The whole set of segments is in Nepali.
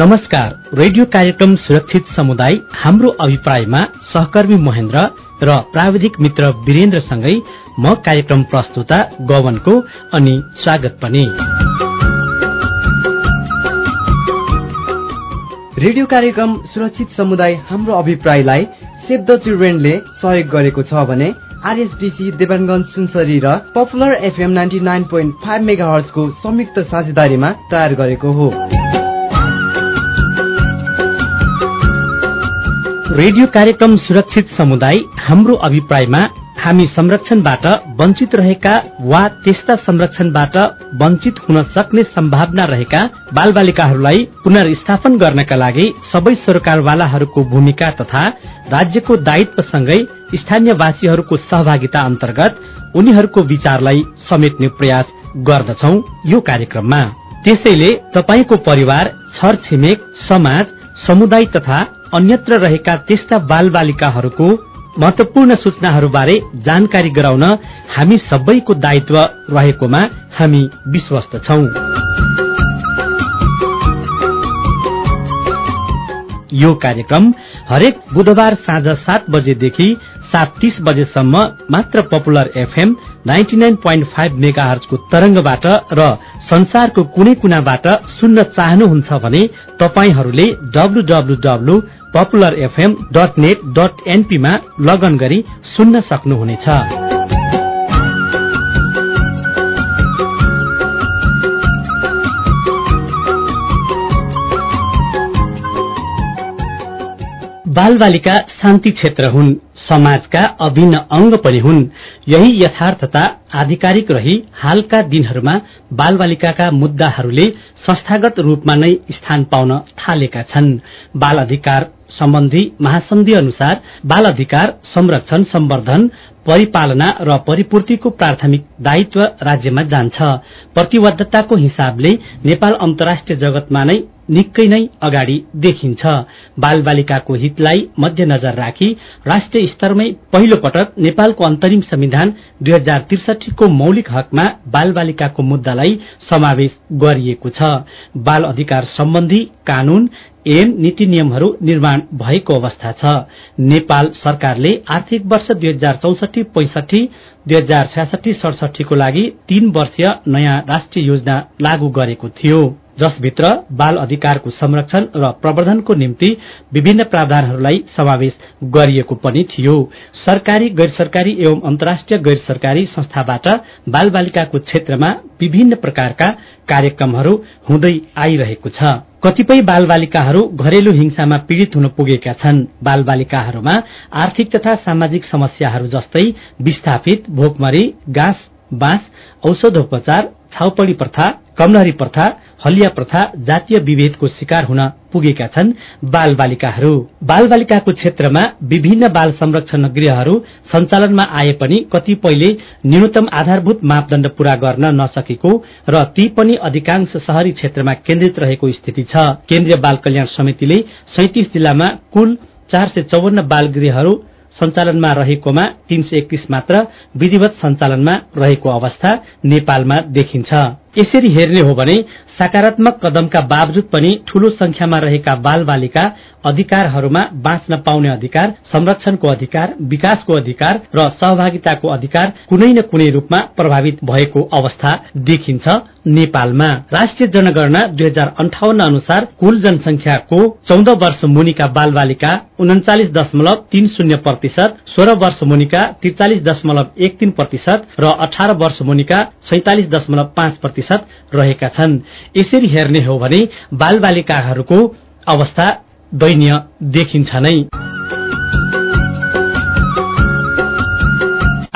नमस्कार। रेडियो कार्यक्रम सुरक्षित समुदाय हाम्रो अभिप्रायमा सहकर्मी महेन्द्र र प्राविधिक मित्र वीरेन्द्रसँगै म कार्यक्रम प्रस्तुता गवनको अनि स्वागत पनि। रेडियो कार्यक्रम सुरक्षित समुदाय हाम्रो अभिप्रायलाई सेभ द चिल्ड्रेनले सहयोग गरेको छ भने आरएसडिसी देवानगंज सुनसरी र popular FM ninety nine point five mega हर्सको संयुक्त साझेदारीमा तयार गरेको हो। रेडियो कार्यक्रम सुरक्षित समुदाय हाम्रो अभिप्रायमा हामी संरक्षणबाट वञ्चित रहेका वा त्यस्ता संरक्षणबाट वञ्चित हुन सक्ने सम्भावना रहेका बाल बालिकाहरूलाई पुनर्स्थापन गर्नका लागि सबै सरकारवालाहरूको भूमिका तथा राज्यको दायित्वसँगै स्थानीयवासीहरूको सहभागिता अन्तर्गत उनीहरूको विचारलाई समेट्ने प्रयास गर्दछौ यो कार्यक्रममा। त्यसैले तपाईँको परिवार छर छिमेक समाज समुदाय तथा अन्यत्र रहेका त्यस्ता बाल बालिकाहरूको महत्वपूर्ण सूचनाहरूबारे जानकारी गराउन हामी सबैको दायित्व रहेकोमा हामी विश्वस्त छौं। यो कार्यक्रम हरेक बुधबार साँझ सात बजेदेखि सात तीस बजेसम्म मात्र popular FM ninety nine point five mega हर्चको तरंगबाट र संसारको कुनै कुनाबाट सुन्न चाहनुहुन्छ भने तपाईँहरूले W W W popular FM dot net dot एनपीमा लगन गरी सुन्न सक्नुहुनेछ। बाल बालिका शान्ति क्षेत्र हुन्। समाजका अभिन्न अंग पनि हुन्। यही यथार्थता आधिकारिक रही हालका दिनहरूमा बाल बालिकाका मुद्दाहरूले संस्थागत रूपमा नै स्थान पाउन थालेका छन्। बाल अधिकार सम्बन्धी महासन्धि अनुसार बाल अधिकार संरक्षण सम्वर्धन परिपालना र परिपूर्तिको प्राथमिक दायित्व राज्यमा जान्छ। प्रतिबद्धताको हिसाबले नेपाल अन्तर्राष्ट्रिय जगतमा नै निकै नै अगाडि देखिन्छ। बाल बालिकाको हितलाई मध्यनजर राखी राष्ट्रिय स्तरमै पहिलो पटक नेपालको अन्तरिम संविधान दुई हजार त्रिसठीको मौलिक हकमा बाल बालिकाको मुद्दालाई समावेश गरिएको छ। बाल अधिकार सम्बन्धी कानून एवं नीति नियमहरू निर्माण भएको अवस्था छ। नेपाल सरकारले आर्थिक वर्ष दुई हजार चौसठी पैंसठी दुई हजार छ्यासठी सडसठीको लागि तीन वर्षीय नयाँ राष्ट्रिय योजना लागू गरेको थियो। जसभित्र बाल अधिकारको संरक्षण र प्रवर्धनको निम्ति विभिन्न प्रावधानहरूलाई समावेश गरिएको पनि थियो। सरकारी गैर सरकारी एवं अन्तर्राष्ट्रिय गैर सरकारी संस्थाबाट बाल बालिकाको क्षेत्रमा विभिन्न प्रकारका कार्यक्रमहरू हुँदै आइरहेको छ। कतिपय बाल बालिकाहरू घरेलु हिंसामा पीड़ित हुन पुगेका छन्। बाल बालिकाहरूमा आर्थिक तथा सामाजिक समस्याहरू जस्तै विस्थापित भोकमरी गाँस बाँस औषधोपचार छाउपड़ी प्रथा कमलहरी प्रथा हलिया प्रथा जातीय विभेदको शिकार हुन पुगेका छन् बाल बालिकाको क्षेत्रमा विभिन्न बाल संरक्षण गृहहरू सञ्चालनमा आए पनि कतिपयले न्यूनतम आधारभूत मापदण्ड पूरा गर्न नसकेको र ती पनि अधिकांश शहरी क्षेत्रमा केन्द्रित रहेको स्थिति छ। केन्द्रीय बाल कल्याण समितिले सैतिस जिल्लामा कुल चार सय चौवन्न बाल गृहहरू सञ्चालनमा रहेकोमा तीन मात्र विधिवत सञ्चालनमा रहेको अवस्था नेपालमा देखिन्छ। यसरी हेर्ने हो भने सकारात्मक कदमका बावजुद पनि ठूलो संख्यामा रहेका बाल बालिका अधिकारहरूमा बाँच्न पाउने अधिकार संरक्षणको अधिकार विकासको अधिकार र सहभागिताको अधिकार कुनै न कुनै रूपमा प्रभावित भएको अवस्था देखिन्छ नेपालमा। राष्ट्रिय जनगणना दुई हजार अन्ठाउन्न अनुसार कुल जनसंख्याको चौध वर्ष मुनिका बाल बालिका उन्चालिस दशमलव तीन शून्य प्रतिशत सोह्र वर्ष मुनिका त्रिचालिस दशमलव एक तीन प्रतिशत र अठार वर्ष मुनिका सैतालिस दशमलव पाँच प्रतिशत रहेका छन्। यसरी हेर्ने हो भने बाल बालिकाहरूको अवस्था दैन्य देखिन्छ नै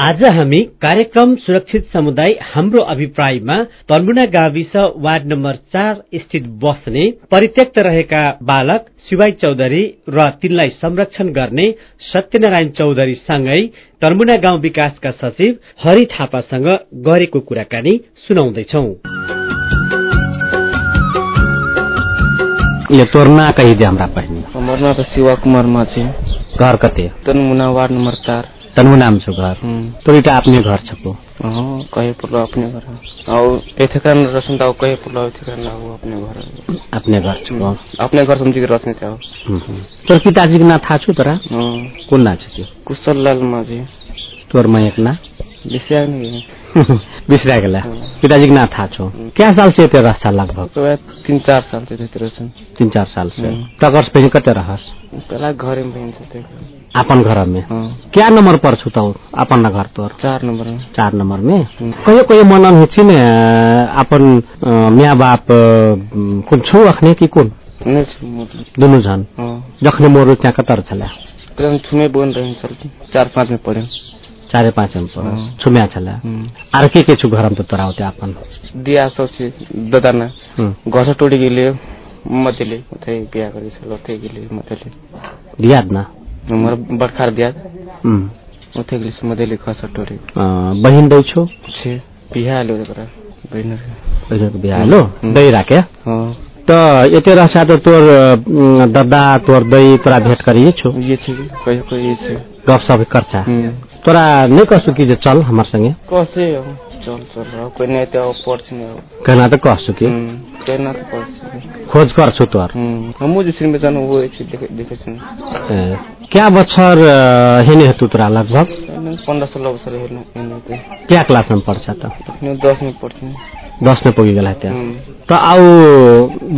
आज हामी कार्यक्रम सुरक्षित समुदाय हाम्रो अभिप्रायमा तर्मुना गाविस वार्ड नम्बर चार स्थित बस्ने परित्यक्त रहेका बालक शिवाई चौधरी र तिनलाई संरक्षण गर्ने सत्यनारायण चौधरी सँगै तर्मुना गाउँ विकासका सचिव हरि थापासँग गरेको कुराकानी सुनाउँदैछौ। नाम तो शिवा कुमार घर कते तनमुना वार्ड नंबर चार। तनु नाम छो घर। हम्म। तो इटा अपने घर छको हाँ कहे पुला अपने घर? है और एथे कारण रसन ताऊ कहे पुला एथे कारण लागू अपने घर? अपने घर छको अपने घर समझी के रसने चाहो हम्म, हम्म। तोर पिताजी के ना था छु तोरा? कौन ना छ कुशल लाल माझी। तोर मयक ना नहीं बिसरा गेला पिताजी के ना था छो क्या साल से ते रहता लगभग? तो तीन चार साल से तीन चार साल से। तकर कते रहस पहला घर में बहन से थे अपन घर में हाँ। क्या नंबर पर छु तो अपन ना घर तोर चार नंबर में चार नंबर में। कहियो कहियो मनन हिची ने अपन मिया बाप कुन छु अखने कि कुन? दुनु हाँ। जखने मोरु त्यहाँ कतर छला छुमे चार पाँच में चारे पाँच हम्म। छुम्या छला। आर के के छु घरम त तोरा होते अपन? दिया सब छे दादा ना हम्म। घर टोड़ी गेले मतेले। उतै बिहा गरे उतै गेले मतेले। दियाद ना? हमर बरखार हम्म। उतै गेले मतेले खस टोड़ी बहिन दै छु? छे बिहा लो एकरा बहिन बहिनको बिहा हम्म। दै राखे हाँ त यते रहसा त तोर अ, दादा तोर दै तोरा भेट करिए छु? ये छे कहियो कहियो छे। गफ सब करचा हम्म तोरा नहीं कसु कि जे चल हमार संगे कसे हो चल चल नहीं तो नि कहना त कहसु कि? हम्म, कोही न त पढ्छ खोज तोर। सिनेमा जानु वो देखे देखे छन् ए, क्या बच्छर अ, हेने हेतु तोरा लगभग? पन्ध्र सोह्र वर्ष हेर्नु हेर्नु त्यो क्या क्लास में पढ़छा त? आफ्नो दसमा पढ्छ। नि दस में पुगी गेला त्यहाँ हम्म, त आउ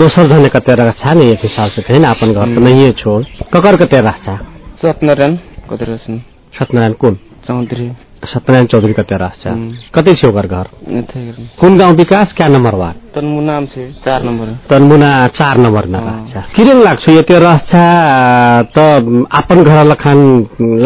दोसर जने कते रखा नि एक हिसाब से अपन घर त नहीं छोड़। ककर कते सत्यनारायण कति सत्यनारायण कुन? चौधरी। सत्यनारायण चौधरी कते रखा हम्म। कतै छ घर? हेर्नु कुन गाउँ विकास? क्या नम्बर वार्ड तन्मु नाम छ चार नम्बर। तनमुना चार नम्बर में हाँ। रखा किरण लाग्छु यते रहछा त अपन घर लखान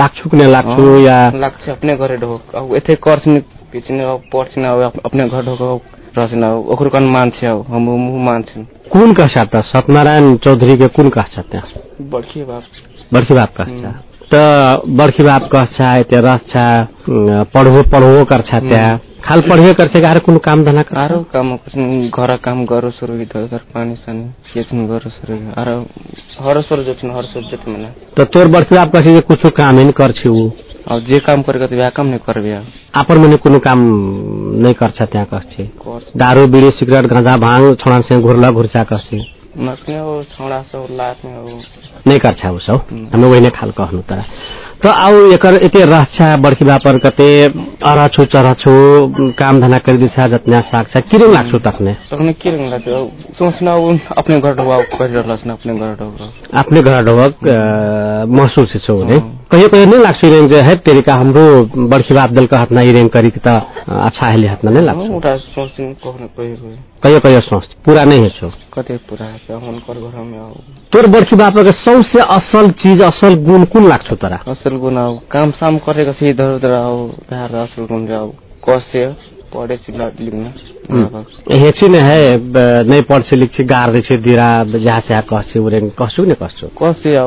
लाग्छु कि लाग्छु या लाग्छ अपने घरे ढोक। अब यतै गर्छ नि पिछिन नि अब अपने घर ढोक नि अब ओकरो कन मान्छे हम मुह मान्छन् कुन कसा त? सत्यनारायण चौधरी के कुन कसा त्यहाँ? बड्खी बाप। बड़की बाप कहछा त बड़की बाप कहछा यते रहछा अ, पढो पढो करछा त्यहाँ। खाल पढे करछे आर कुन काम धना कर आरो काम घर काम गरो सुरु इधर उधर पानी सानी केचन गरो सुरु आरो हर सोर जोछन हर सोर जोत मना त तोर बड़की बाप कहछे जे कुछो काम ही नहीं करछे उ अब जे काम करेगा तो वह काम नहीं करबे आपन मने कुनो काम नहीं करछा त्यहाँ कर दारू बीड़ी सिगरेट गांजा भांग छोड़ा से घुरला घुरसा कहछे नसने वो छोड़ा सब लात में वो नहीं करछा उ सब हम्म। हमें वही नहीं खाल कहनु तर। त आउ एकर एते रहछा बड़की बापर कते अरछु चरछु काम धना कर दिछा जतना साग किरिङ लाग्छु तकने? सकने के रंग लाते अब सोचना अपने घर ढोवा कर रहलस ना अपने घर ढोवा आफ्नै घर ढोक महसुस छौ अँ। कहियो कहियो नै लाग्छ इरेङ जे है तेरिका हाम्रो बर्खी बाप दलका हातमा इरेङ करी त अच्छा हेली हातमा नै लाग्छ। कहियो कहियो सोच पूरा नै हेछौ कते पूरा तोर बर्खी बापको सबसे असल चीज असल गुण कुन लाग्छ तोरा? असल गुण आओ काम साम करेगा से इधर उधर आओ बाहर असल गुण जाओ कसे पढ़े हेछि नै है नै पढ्छ लिख्छ गार दैछ दिरा जहाँ से कहछ उरेङ कहछु ने कहछु कसे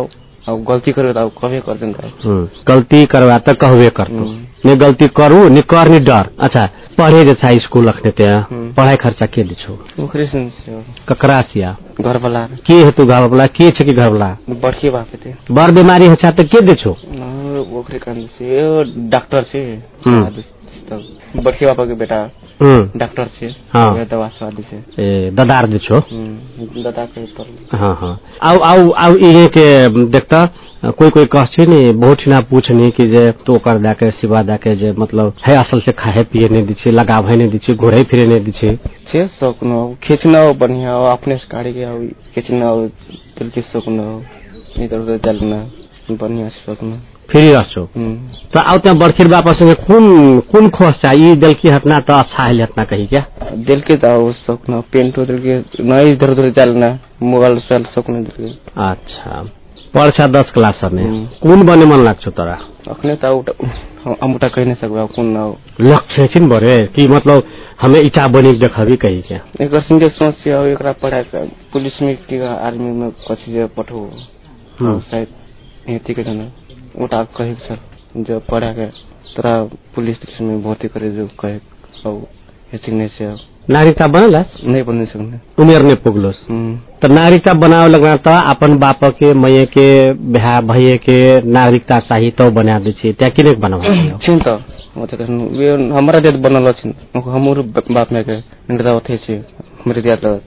अब गलती करेगा तो कभी कर है हम्म, गल्ती करवा त कहबे करतो हम्म। ने गल्ती करू ने कर नि डर। अच्छा पढे जे छ स्कूल रखने हम्म। पढाइ खर्चा के दिछौ मुखरी सुन से ककरा सिया घर वाला के हेतु घरवाला? के छ कि घरवाला? बड़की बाप थे बर बीमारी है त के दिछौ? ओखरे कान से यो डॉक्टर से बड़की बापा के बेटा। डॉक्टर से हाँ। दवा स्वादी से ए ददार दिछौ हम्म, दादा के पर हाँ हाँ आउ आउ आउ इहे के देखता कोई कोई कहछे नि बहुत ठिना पूछनी कि जे तो कर दाके सिवा दाके जे मतलब है असल से खाए पिए नहीं दिछे लगावे नहीं दिछे घुरे फिरे नहीं दिछे छे सकनो खींचना हो बढ़िया हो अपने से काढ़ी के हो खींचना हो दिल के सकनो हो इधर उधर चलना बढ़िया से सकनो फेरि रहछौ हम्म। त आउ त्यहाँ बर्खिर बापासँग कुन कुन खोज छ यी दलकी हटना त अच्छा है हटना कही क्या? दिल के तो सकना पेंट उधर के न इधर उधर चलना मोबाइल चल सकना के अच्छा। पढ्छ दस क्लास में हम्म। कुन बने मन लाग्छ तोरा? अखने तो उठा कह नहीं सकबे अब कौन ना लक्ष्य छिन बरे कि मतलब हमें इटा बनी देखबी कही क्या? एक सिंगे सोच अब एकरा पढ़ाई का पुलिस में कि आर्मी में कुछ जे पठो। हम्म। शायद हेती के जना उठा कहे सर जो पढ़ा के तोरा पुलिस स्टेशन में भर्ती करे जो कहे अब हेती नहीं से अब नागरिकता बनलस? नहीं बन सकने उमेर पुगलोस। तो नागरिकता बनावे लगना तो अपन बाप के मैये के भैये के नागरिकता चाहिए तो बना दे छी त्या किने बनवा छिन त त हमरा बनल छिन हमर बाप में के छे हमरे दिया त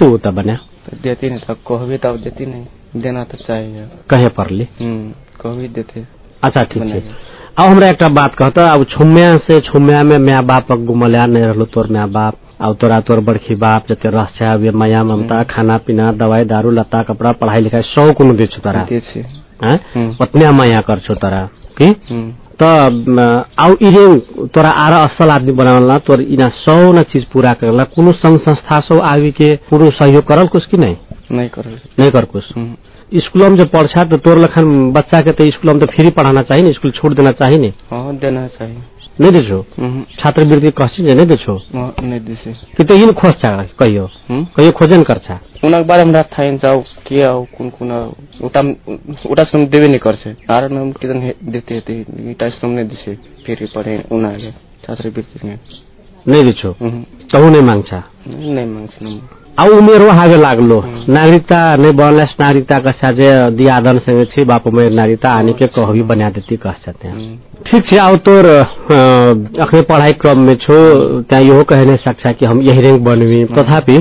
तू तो बना। देती नहीं था कहबे तो देती नहीं देना तो चाहिए कहे कहबे देते। अच्छा ठीक। छै। अब हमरा एकटा बात कहता अब छुम्या से छुम्या में माय बाप गुमल्या नहीं रहलो तोर माय बाप अब तोरा तोर बड़खी बाप जते रह ये माया ममता खाना पीना दवाई दारू लत्ता कपड़ा पढ़ाई लिखाई सब कोनो दे छो तोरा। ओतने माया कर छो तोरा की? त आउ इरे तोरा आर असल आदमी बनावला तोर इना सौ न चीज पूरा करला कोनो संघ संस्था सौ आगे के पूरो सहयोग करल कुछ की नहीं? नहीं कर नहीं कर कुछ। हम्म, स्कूलों में जब पढ़छा तो तोर लखन बच्चा के तो स्कूलों में तो फ्री पढ़ाना चाहिए ना स्कूल छोड़ देना चाहिए नहीं। हाँ देना चाहिए। नहीं दे छो हम्म, छात्रवृत्ति कहसी जे नहीं दे छो हाँ, नहीं दे से कि तो इन खोज छा कहियो। कहियो खोजन कर छा उनक बारे हमरा जाओ के कुन कुन उटा उटा सम देबे कर से आर नाम देते हेते इटा सम नहीं दिसे फिर पढ़े उना के छात्रवृत्ति में नहीं दे छो हम्म, कहू नहीं मांगछा मांगछ न आ उमेरो हावे लागलो। नागरिकता नहीं बनलस नागरिकता कसा जे दियादन संगे छी बापू में नागरिकता आने के कहबी बना देती कह सकते हैं हम्म, ठीक छै आउ तोर अ, अखने पढ़ाई क्रम में छो त्यहाँ इहो कहे नहीं सक्छा कि हम यही रैंक बनवी तथापि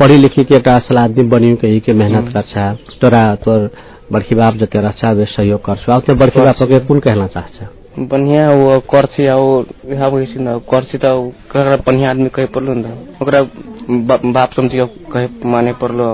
पढ़ी लिखी के एउटा असल आदमी बनियो कही के मेहनत करछा तोरा तोर बड़की बाप जते रहछा वे सहयोग करछो आउ बड़की बाप के कुन कहना चाहछा? बढ़िया वो करछी आ वो यहाँ वही न करछी त बढ़िया आदमी कहे पड़लो न ओकरा बाप समझी के कहे माने पड़लो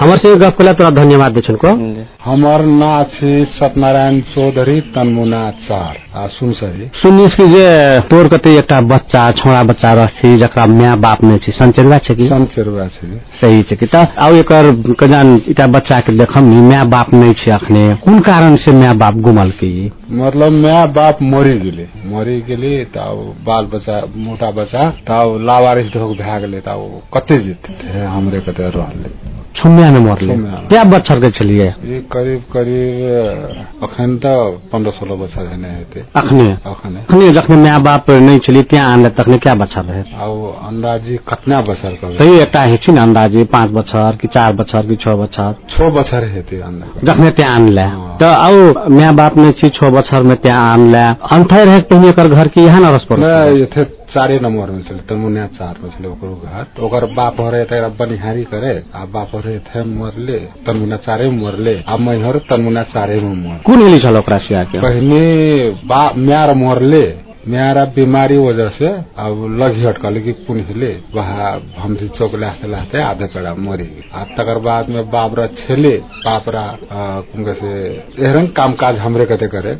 हमर से गप कला तोरा धन्यवाद दे छनको हम्म, हमर ना छी सत्यनारायण चौधरी तनमुना चार। आ सुनसरी सुनिस कि जे तोर कते एकटा बच्चा छोरा बच्चा रहछि जकरा माय बाप नै छै संचेरवा छै कि? सनचेरुआ छै। सही छै कि। त आउ एकर कजान इटा बच्चा के देखम नि माय बाप नै छै अखने। कुन कारण से माय बाप गुमल के? मतलब माय बाप मरि गेलै। मरि गेलै त बाल बच्चा मोटा बच्चा त लावारिस ढोक भए गेलै त कते जेतै हमरे कते रहलै छुम्या में मरले छुम्या। क्या बच्चर के करीब करीब अखन त पन्ध्र सोह्र बच्चा झने हेतै अखने? अखने। अखने जखने माय बाप नै छलिए त्यहाँ आनले तखने क्या बच्चा रहे? अब अंदाजी कतना बच्चा कहबै तै एकटा हे छै न अंदाजे पाँच बच्चर कि चार बच्चर कि छ बच्चर? छो बच्चा हेतै अंदाज जखने त्यहाँ आनले। हाँ। त आउ माय बाप नै छी छ बच्चर में त्यहाँ आनले। अन्थै रहे पहिने घर के यहाँ नरस पर नहि एथे चारे नंबर में छलै तमुनिया चार में छलै ओकरो घर। ओकर बाप हरे त बनिहारी करे। आ बाप हरे थे मरले। तनमुना चारे में मरले। आ मैहर तनमुना चारे में मर। कुन हेली छल ओकरा सिया के पहिने बा म्यार मरले। म्यारा बीमारी वजह से अब लगी हटकल कि कुन हिले वहा हमसे चौक लाते लाते आधे कड़ा मरी गई। आ तकर बाद में बाबरा छेले कुन से एहरन काम काज हमरे कते करे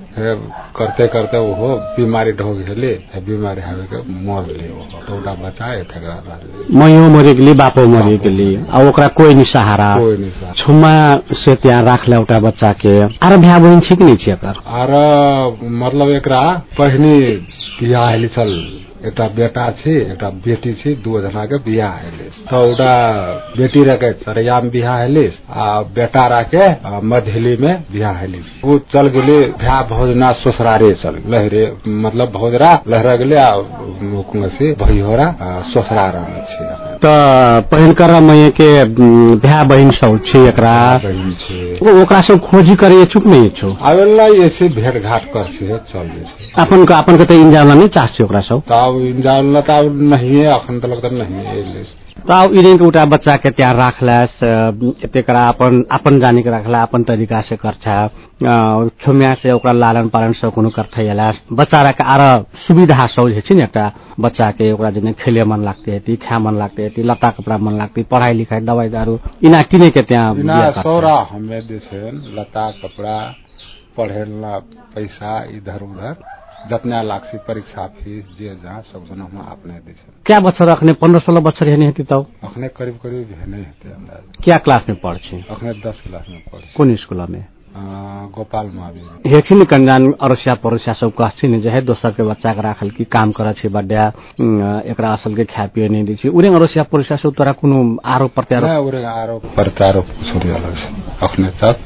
करते करते वो बीमारी ढोग हेले बीमारी हवे के मरले वो तो उटा बचा थकरा रहले। मैयो मरि गेली बापो मरि गेली। आ ओकरा कोई नि सहारा। कोई नहीं साथ छुम्मा से त्यहाँ राखले एउटा बच्चा के। आर भाइ बहिन छै कि नै छै एकर? आर मतलब एकरा पहिने हेली छल। एकटा बेटा छै एकटा बेटी छै दू जना के बियाह हेलिस तो उटा बेटी रखे सरैया में बियाह हेलिस आ बेटा राके मधेली में बियाह हेलिस वो चल गेले भ्या भोजना ससुरारे चल। लहरे मतलब भोजरा लहरा गेले आ से भैहोरा आ, ससुरार में छै। त पहिलकर मैया के उम्, भाइ बहिन सब छै एकरा। बहिन छै। ओ- ओकरा सब खोजी करे चुप नै छौ आवेला ऐसे भेंट घाट कर चल जे छै अपन अपन के त इन्जाम नै चाहछ ओकरा सब त अब इंजान त अब नहीं है अखन तक त नहीं है एले। त अब इरेन के उटा बच्चा के त्यहाँ राखलास तेकरा अपन अपन जानी के राखला अपन तरीका से करछा छुम्या से ओकरा लालन पालन सब कोनो करथे एला बच्चा के आर सुविधा सब जे छै ने एकटा बच्चा के ओकरा जेने खेले मन लागते हेती खाए मन लागते हेती लत्ता कपड़ा मन लागते पढ़ाई लिखाई दवाई दारू इना किने के त्यहाँ करछा। सौरा हमे जे छै लता कपड़ा पढ़े ला पैसा इधर उधर जतना लागसी परीक्षा फीस जे जहाँ सब जना हम अपने दे छै क्या बच्चा रखने पंद्रह सोलह बच्चा हेने हेती तब अखने करीब करीब है नहीं हेते अंदाज क्या क्लास में पढ़छी? अखने दस क्लास में पढ़ कोन स्कूल में गोपाल महावीर। हेछिन कन्जान अरसिया परोसिया सब कहछिन जे है दोसर के बच्चा के राखल की काम करे छै एकरा असल के खाए पिए नहीं दै छै। उरे अरसिया परोसिया सब तोरा कोनो आरोप प्रत्यारोप उरे आरोप प्रत्यारोप छोड़ी अलग अखने तक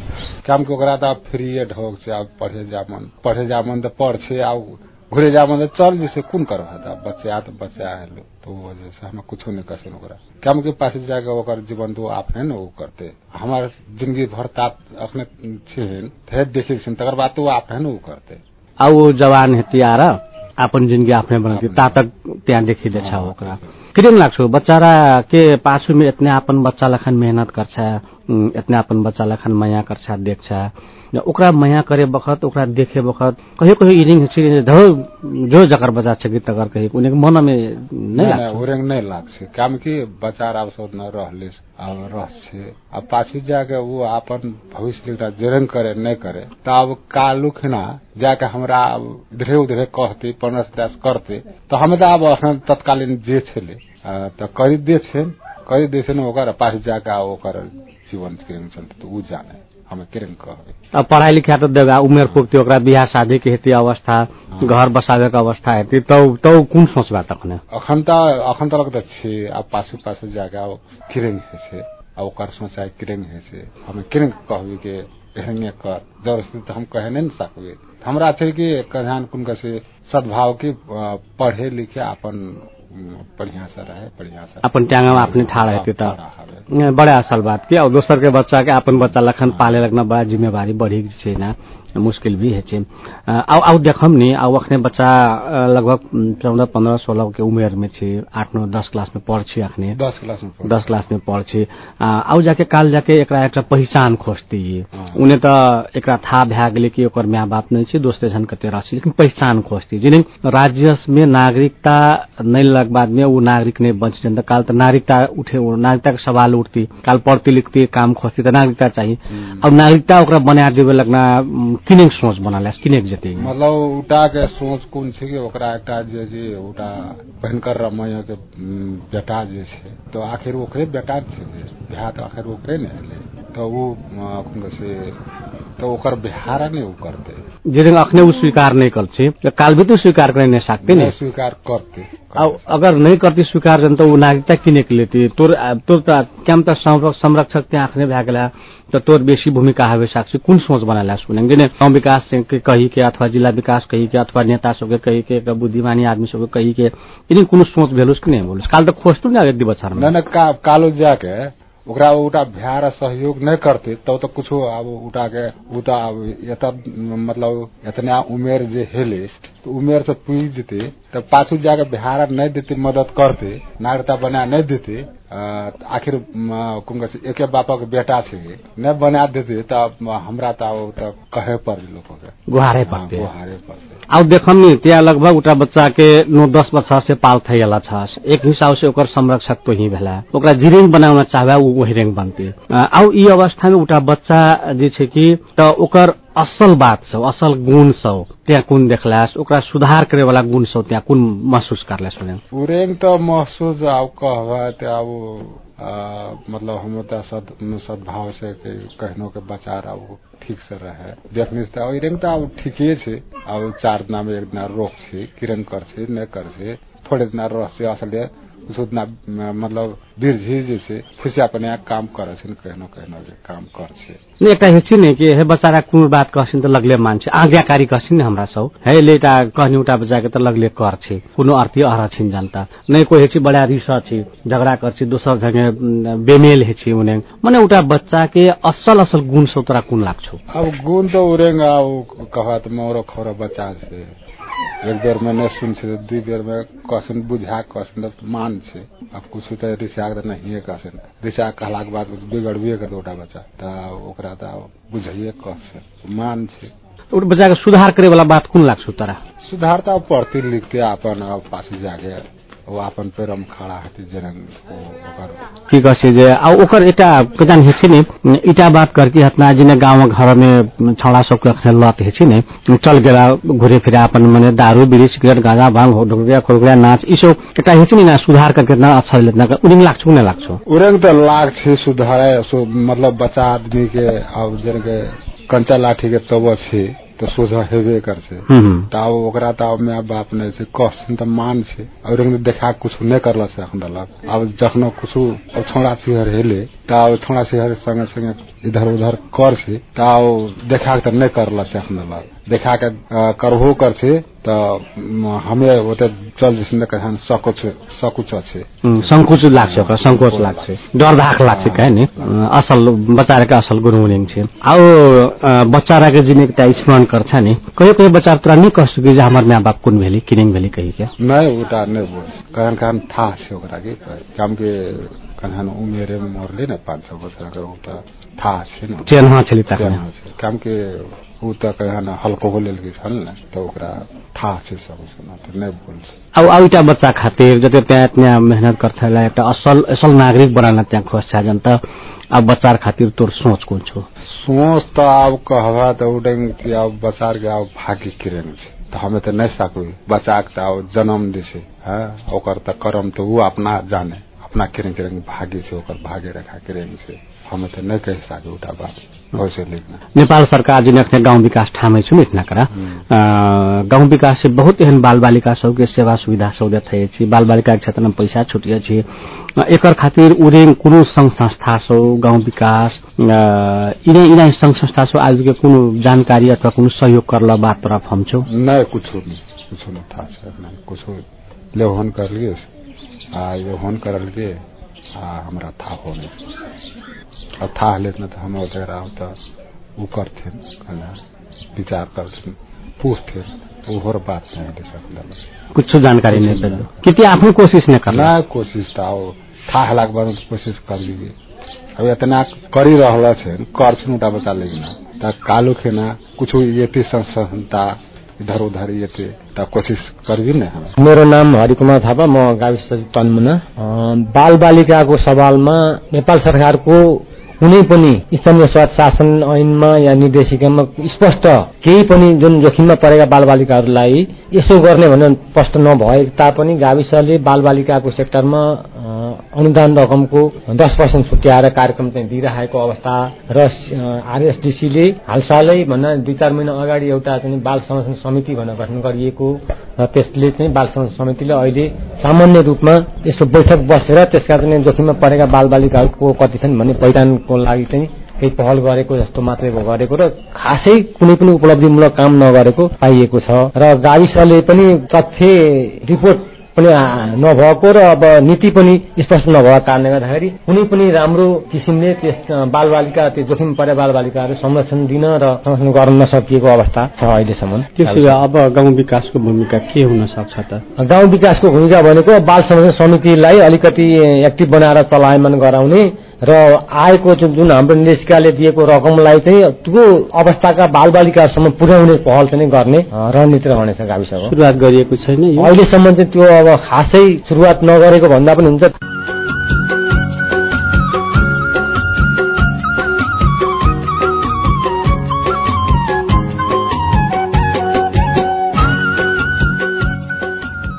काम के ओकरा त फ्री ढोक छै अब पढ़े जा मन। पढ़े जा मन त पढ़ छै अब घुरे जा मतलब चल जैसे कौन कर बच्चे आ तो बच्चे लो तो वो वजह से हमें कुछ नहीं कर ओकरा। क्या के पास जाके ओकर जीवन तो आप है ना वो करते। हमारे जिंदगी भर तात अपने थे देखे तकर बाद तो आप है ना वो करते। अब वो जवान हेती आएर आपन जिन्दगी आफ्नै बनाउँथ्यो तातक त्यहाँ देखिँदैछ ओकरा। किन लाग्छ बच्चारा के पाछू में इतने आपन बच्चा लखन मेहनत गर्छ इतने अपन बच्चा लखन माया गर्छ देख्छ ओकरा माया करे बखत ओकरा देखे बखत कहियो कहियो इरिङ छिरिङ धो जो जकर बच्चा छ तकर कहियो उनीको मनमे नै लाग्छ। उरेङ नै लाग्छ काम कि बच्चा अब सब न रहले अब रहছে अब पाछी जाके वो अपन भविष्य लिखा जेरन करे नहीं करे तो अब कालू खिना जाके हमरा इधरे उधरे कहते पनस दास करते तो हम तो अब तत्कालीन जे छले तो करी दे छे करी दे छे ओकर पास जाके ओकर जीवन तो ऊ जाने। हमें किरण कहबे। अब पढ़ाई लिखा तो देगा उमेर पुग्थ्यो ओकरा बिहा शादी के हेती अवस्था घर बसावे के अवस्था हेती तो तो कुन सोचबा तखने? अखन त अखन तक त छे अब पासु पासु जागा किरण है छे अब ओकर सोचाइ किरण है छे हमें किरण कहबे के एहने कर। जबरदस्ती तो हम कहे नहीं सकबे। हमरा छै कि कहान कुन से सद्भाव की पढ़े लिखे अपन अपन ट्याङ्गामा आफ्नै ठाड हेती त बड़ा असल बात के के बच्चा के अपन बच्चा लखन पाले लगना बड़ा जिम्मेवारी बढ़ी छैन मुश्किल भी है आउ आउ देखम नि आउ अखने बच्चा लगभग चौदह पंद्रह सोलह के उमेर में छे आठ नौ दस क्लास में पढ़ छी अखने दस क्लास में दस क्लास में पढ़ छी आउ जाके काल जाके एकरा एकटा पहिचान खोजती उन्हें त एकरा था भए गेलै कि ओकर माय बाप नहीं छे दोस्ते झन कते राशि लेकिन पहिचान खोजती जिन राज्य में नागरिकता नहीं लग बाद में वो नागरिक नहीं बच जाता काल तो नागरिकता उठे नागरिकता के सवाल उठती काल पढ़ती लिखती काम खोजती तो नागरिकता चाहिए अब नागरिकता ओकरा बना देवे लगना किनेक सोच बनाले किनेक जति। मतलब उटा के सोच कोन छै कि ओकरा एकटा जे जे उटा भयंकर रमय के बेटा जे छै तो आखिर ओकरे बेटा छै बिहार तो आखिर ओकरे ने हले। तो वो कोन से तो ओकर बिहार नहीं वो करते। जे अखने वो स्वीकार नहीं करते तो काल भी तो स्वीकार करे नहीं सकते नहीं स्वीकार करते अगर नहीं करती स्वीकार जन तो वो नागरिकता किने के लेती तोर तोर त केम त संरक्षक त्यहाँ आखने भए गेला त तोर बेसी भूमिका हवे साक्षी कुन सोच बनाला सुने जिने गाउँ विकास के कही के अथवा जिल्ला विकास कही के अथवा नेता सबके कही के बुद्धिमानी आदमी सबके कही के यदि कुन सोच भेलुस कि नहीं भेलुस काल त खोजतु न एक बच्चा न न का, कालो जाके ओकरा उटा भ्यार सहयोग नहीं करते तब तो, तो कुछ अब उठा के उता अब यत मतलब इतना उमेर जे हेले तो उमेर से पुज जेते तब पाछू जाके बिहार नहीं देते मदद करते नागरिकता बना नहीं देते आखिर एक बापा के बेटा छे। नहीं बना देते तब हमरा त कहे पर लोग के गुहारे पड़ते। गुहारे अब देखम नि त्यहाँ लगभग उटा बच्चा के नौ दस वर्ष से पाल थैला छ एक हिसाब से ओकर संरक्षक तो ही भेला। ओकरा जिरिंग बनाउन चाहे ऊ वही रेंग बनते। आउ ई अवस्था में उटा बच्चा जे छै कि त ओकर असल बात छ असल गुण छ। त्यहाँ कुन देखलास ओकरा सुधार करे वाला गुण छ त्यहाँ कुन महसुस करला सुने उरेंग तो महसूस अब कहवा ते अब मतलब हम तो सद सद्भाव से कहनो के बचा रहा ठीक से रहे। देखने से अब इरेंग तो अब ठीके छे। अब चार दिना में एक दिना रोक छे किरण कर छे नहीं कर छे थोड़े दिना रह छे असल उतना मतलब बिरझी जैसे खुशी अपने काम करे छे कहनो कहनो के काम कर छे ने एकटा हेछि ने कि हे बचारा कुन बात कहसिन त लगले मान्छे। आज्ञाकारी कहसिन हमरा सब हे लेटा कहनी उटा बजा के त लगले कर छे कुनो अर्थी अर छिन जानता। नै कोई हेछि बड़ा रिसा छी झगड़ा कर छी दोसर जगह बेमेल हेछि उने। मने उटा बच्चा के असल असल गुण सब तोरा कुन लाग्छौ? अब गुण तो उरेंग अब कहत मोरो खरो बच्चा से। एक बेर में नहीं सुन छे दुई बेर में कसन बुझा कसन मान छे अब कुछ तो रिसा के नहीं कसन रिसा कहला के बाद बिगड़बे कर ओटा बच्चा। त ओकरा त बुझाइए कस मान छे तो बच्चा के सुधार करे वाला बात कुन लाग्छ तोरा? सुधार त पढ़ते लिखते अब पास जाके वो अपन पैर में खड़ा हती जनक ओकर की कहे जे आ ओकर एकटा कजान हे छै ने इटा बात करके हतना जिने गांव घर में छौड़ा सब के अखने लत हे छै ने चल गेला घुरे फिरे अपन मने दारू बीड़ी सिगरेट गांजा भांग ढोकरिया खोकरिया नाच ई सब एकटा हे छै ने सुधार करके ना अच्छा लेतना उरिंग लाग्छ ने लाग्छ? उरिंग त लाग छै सुधार मतलब बच्चा आदमी के अब जन के कंचा लाठी के तब छै। तो सोझा हेबे कर छे तब ओकरा त माय बाप नहीं छे कहसिन त मान छे देखा कुछ नहीं करल से अखन दलक अब जखन कुछ अब छोड़ा सिहर हेले तब छोड़ा सिहर संगे संगे इधर उधर कर छे तब देखा के नहीं करल से अखन दलक देखा के अ, करबो कर तो हमें ओते चल जिसने कहन सकुच सकुच छे। उम्, संकुच लाग्छ ओकरा संकोच लाग्छ। डर धाक लाग्छ कहे नि? असल बच्चा के असल गुरु हुने छे। आओ अ, बच्चा के जिने के त्या स्मरण करछ नि। कहियो कहियो बच्चा तोरा कह सकी जे हमर माँ बाप कुन भेली किनेंग भेली कही के नहीं उटा नहीं बोल कहन कहन था छे ओकरा के काम के कहन उमेरे मरले न पाँच छः वर्ष अगर उता था छे न चेन्हा छली तक चेन्हा छे। काम के ऊ त कहन हल्को लेल के छल न तो ओकरा था छे सब सुना तो नहीं बोल छे। अब अब एउटा बच्चा खातिर जति त्यहाँ त्यहाँ मेहनत गर्थेला एउटा असल असल नागरिक बनाउन त्यहाँ खोज छ जन त अब बच्चा खातिर तोर सोच कुन छो? सोच तो अब कहबा तो उडेंग कि अब बचार के अब भाग्य किरण छे। तो हमें तो नहीं सकू बच्चा के तो अब जन्म दे छे हाँ? ओकर तो कर्म तो वो अपना जाने अपना किरण किरण भाग्य से ओकर भाग्य रेखा किरण से हमें तो नहीं कह सके उठा बात नेपाल सरकार जिन अखने गाउँ विकास ठामै छु इतना करा। गाउँ विकास से बहुत एहन बाल बालिका सबके सेवा सुविधा सब देथे छी बाल बालिका के क्षेत्र में पैसा छुटिए छी। एकर खातिर उरेङ कुनो संघ संस्था सो गाउँ विकास इने इना संघ संस्था सो आज के कुनो जानकारी अथवा कुनो सहयोग करला बात तरफ हम छौ। कुछ कुछ था सर कुछ ले होन कर लिए आ हमरा था होने अब था लेतना तो हम वगैरह होता वो करते विचार करते पूछते ओहर बात नहीं ले सकता कुछ जानकारी नहीं पेलो किति आफ्नो कोशिश नहीं करला ना कोशिश तो आओ था हलाक बाद कोशिश कर लीजिए अब इतना करी रहला छे कर छे उठा बचा त कालो खेना कुछ ये संस्था इधर उधर ये त करबी न मेरो नाम हरिकुमार थापा म गाविस तन्मुना। बाल बालिकाको सवालमा नेपाल सरकारको कुनै पनि स्थानीय स्वायत्त शासन ऐनमा या निर्देशिकामा स्पष्ट केही पनि जुन जोखिममा परेका बाल बालिकाहरूलाई यसो गर्ने भनेर स्पष्ट नभए तापनि गाविसले बाल बालिकाको सेक्टरमा अनुदान रकमको दस पर्सेन्ट छुट्याएर कार्यक्रम चाहिँ दिइरहेको अवस्था र आरएसडिसीले हालसालै भन्दा दुई चार महिना अगाडि एउटा चाहिँ बाल संरक्षण समिति भनेर गठन गरिएको र त्यसले चाहिँ बाल संरक्षण समितिले अहिले सामान्य रूपमा यसो बैठक बसेर त्यसका चाहिँ जोखिममा परेका बाल बालिकाहरूको कति छन् भन्ने पहिचानको लागि चाहिँ केही पहल गरेको जस्तो मात्रै गरेको र खासै कुनै पनि उपलब्धिमूलक काम नगरेको पाइएको छ र गाविसले पनि तथ्य रिपोर्ट पनि नभएको र अब नीति पनि स्पष्ट नभएको कारणले गर्दाखेरि कुनै पनि राम्रो किसिमले त्यस बाल बालिका त्यो जोखिम परे बाल बालिकाहरू संरक्षण दिन र संरक्षण गर्न नसकिएको अवस्था छ अहिलेसम्म। त्यसो अब गाउँ विकासको भूमिका के हुन सक्छ त? गाउँ विकासको भूमिका भनेको बाल संरक्षण समितिलाई अलिकति एक्टिभ बनाएर चलायमान गराउने र आएको जुन हाम्रो निर्देशिकाले दिएको रकमलाई चाहिँ त्यो अवस्थाका बाल बालिकासम्म पुर्याउने पहल चाहिँ गर्ने रणनीति रहनेछ गाविसको। सुरुवात गरिएको छैन अहिलेसम्म चाहिँ त्यो अब खासै सुरुवात नगरेको भन्दा पनि हुन्छ।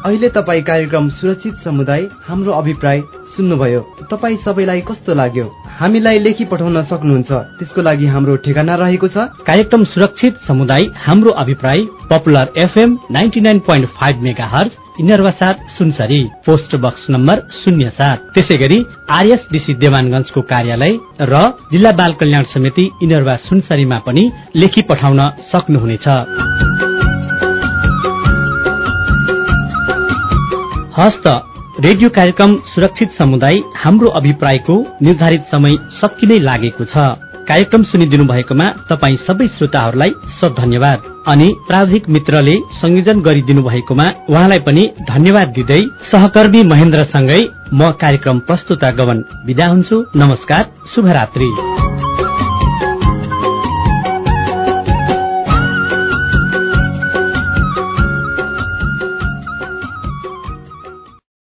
अहिले तपाईँ कार्यक्रम सुरक्षित समुदाय हाम्रो अभिप्राय सुन्नुभयो। तपाईँ सबैलाई कस्तो लाग्यो? हामीलाई लेखी पठाउन सक्नुहुन्छ। त्यसको लागि हाम्रो ठेगाना रहेको छ। कार्यक्रम सुरक्षित समुदाय हाम्रो अभिप्राय popular FM ninety nine point five mega hertz इनरवासार Sunsari post box number शून्य सात त्यसै गरी आरएसडीसी देवानगंजको कार्यालय र जिल्ला बाल कल्याण समिति इनरवा सुनसरीमा पनि लेखी पठाउन सक्नुहुनेछ। हस्त रेडियो कार्यक्रम सुरक्षित समुदाय हाम्रो अभिप्रायको निर्धारित समय सकिनै लागेको छ। कार्यक्रम सुनिदिनु भएकोमा तपाईँ सबै श्रोताहरूलाई सब धन्यवाद अनि प्राविधिक मित्रले संयोजन गरिदिनु भएकोमा उहाँलाई पनि धन्यवाद दिँदै सहकर्मी महेन्द्रसँगै म कार्यक्रम प्रस्तुता गवन। विदा हुन्छु। नमस्कार। शुभरात्री।